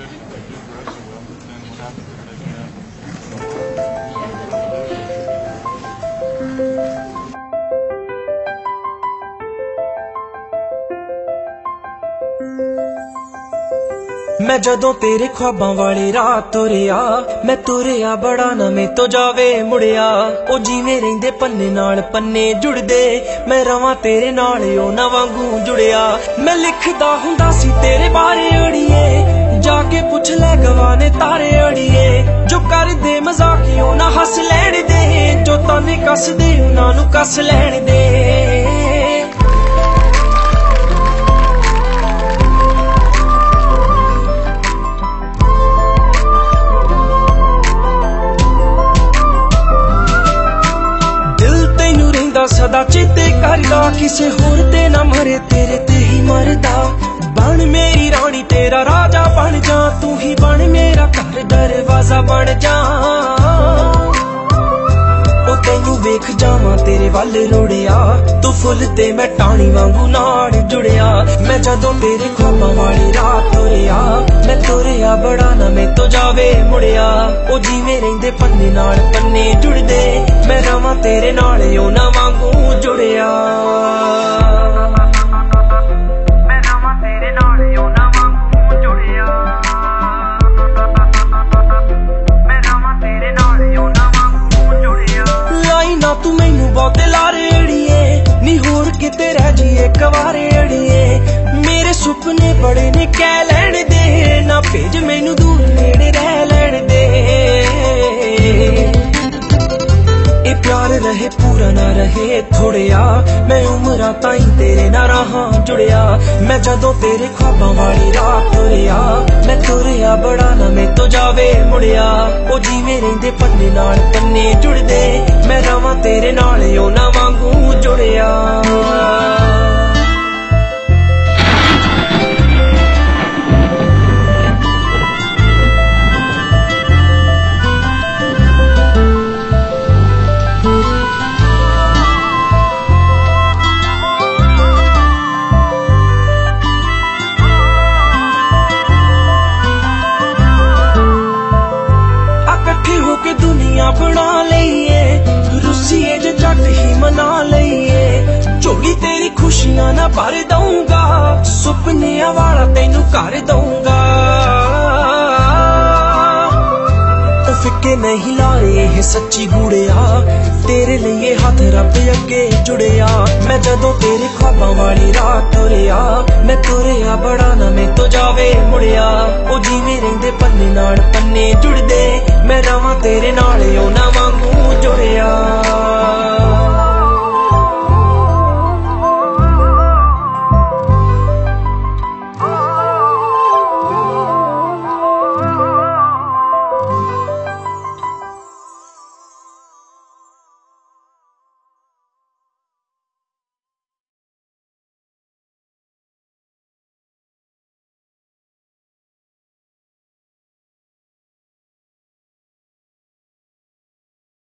fish they do grow so well, but then what happens if they get ਮੈਂ ਜਦੋਂ ਤੇਰੇ ਖੁਆਬਾਂ ਵਾਲੇ ਰਾਹ ਤੁਰਿਆ ਮੈਂ ਤੁਰਿਆ ਬੜਾ ਨਵੇਂ ਤੋਂ ਜਾਵੇ ਮੁੜਿਆ। ਉਹ ਜਿਵੇਂ ਰਹਿੰਦੇ ਪੰਨੇ ਨਾਲ ਪੰਨੇ ਜੁੜਦੇ ਮੈਂ ਰਵਾਂ ਤੇਰੇ ਨਾਲ ਉਹ ਨਾ ਵਾਂਗੂ ਜੁੜਿਆ। ਮੈਂ ਲਿਖਦਾ ਹੁੰਦਾ ਸੀ ਤੇਰੇ ਬਾਰੇ ਅੜੀਏ ਲੈ ਤਾਰੇ ਅੜੀਏ, ਜੋ ਕਰਦੇ ਮਜ਼ਾਕੀਓ ਨਾ ਹੱਸ ਲੈਣ ਦੇ, ਜੋ ਤਾਨੇ ਕੱਸਦੇ ਉਹਨਾਂ ਨੂੰ ਕੱਸ ਲੈਣ ਦੇ। ਦਿਲ ਤੈਨੂੰ ਰਹਿੰਦਾ ਸਦਾ, ਚੇਤੇ ਕਰਦਾ, ਕਿਸੇ ਹੋਰ ਤੇ ਨਾ ਮਰੇ, ਤੇਰੇ ਤੇ ਹੀ ਮਰਦਾ। ਮੇਰਾ ਦਰਵਾਜ਼ਾ ਬਣ ਜਾ ਉਹ ਤੈਨੂੰ ਵੇਖ ਜਾਵਾਂ, ਤੇਰੇ ਵੱਲ ਰੋੜਿਆ। ਤੂੰ ਫੁੱਲ ਤੇ ਮੈਂ ਟਾਣੀ ਵਾਂਗੂ ਨਾੜ ਜੁੜਿਆ। ਮੈਂ ਜਦੋਂ ਤੇਰੇ ਖਾਬਾਂ ਵਾਲੀ ਰਾਤ ਤੁਰਿਆ, ਮੈਂ ਤੁਰਿਆ ਬੜਾ ਨਾ ਮੈਂ ਤੋਂ ਜਾਵੇ ਮੁੜਿਆ। ਉਹ ਜਿਵੇਂ ਰਹਿੰਦੇ ਪੰਨੇ ਨਾਲ ਪੰਨੇ ਜੁੜਦੇ, ਮੈਂ ਰਵਾਂ ਤੇਰੇ ਨਾਲ, ਉਹਨਾਂ ਨਾ ਵਾਂਗੂ ਜੁੜਿਆ। ਰਹਿ ਅੜੀਏ। ਮੇਰੇ ਸੁਪਨੇ ਬੜੇ ਨੇ, ਕਹਿ ਲੈਣ ਦੇ। ਨਾ ਭੇਜ ਮੈਨੂੰ ਦੂਰ ਨੇੜੇ, ਰਹਿ ਲੈਣ ਦੇ। ਇਹ ਪਿਆਰ ਰਹੇ, ਪੂਰਾ ਨਾ ਰਹੇ ਥੋੜਿਆ ਮੈਂ ਉਮਰਾਂ ਤਾਈਂ ਤੇਰੇ ਨਾਲ ਰਹਾ, ਜੁੜਿਆ। ਮੈਂ ਜਦੋਂ ਤੇਰੇ ਖਾਬਾਂ ਵਾਲੀ ਰਾਹ ਤੁਰਿਆ, ਮੈਂ ਤੁਰਿਆ ਬੜਾ ਨਾ ਮੈਂ ਤੋਂ ਜਾਵੇ, ਮੁੜਿਆ। ਉਹ ਜਿਵੇਂ ਰਹਿੰਦੇ ਪੰਨੇ ਨਾਲ, ਪੰਨੇ ਜੁੜਦੇ। ਮੈਂ ਰਵਾਂ ਤੇਰੇ ਨਾਲ ਉਹ ਨਾ ਜੱਟ ਹੀ ਲਈਏ। ਝੋਲੀ ਤੇਰੀ ਖੁਸ਼ੀਆਂ ਨਾ ਭਰ ਦਊਂਗਾ। ਸੁਪਨਿਆਂ ਵਾਲਾ ਤੈਨੂੰ ਕਰ ਦਊਂਗਾ। ਉਹ ਫਿੱਕੇ ਨਹੀਂ ਲਾਰੇ ਇਹ ਸੱਚੀ ਗੂੜਿਆ। ਤੇਰੇ ਲਈ ਇਹ ਹੱਥ ਰੱਬ ਅੱਗੇ ਜੁੜਿਆ। ਮੈਂ ਜਦੋਂ ਤੇਰੇ ਖਾਬਾਂ ਵਾਲੀ ਰਾਤ ਤੁਰਿਆ, ਮੈਂ ਤੁਰਿਆ ਬੜਾ ਨਾ ਮੈਂ ਤੋਂ ਜਾਵੇ ਮੁੜਿਆ। ਉਹ ਜਿਵੇਂ ਰਹਿੰਦੇ ਪੰਨੇ ਨਾਲ ਪੰਨੇ ਜੁੜਦੇ। ਮੈਂ ਰਵਾਂ ਤੇਰੇ ਨਾਲ, ਉਹ ਨਾ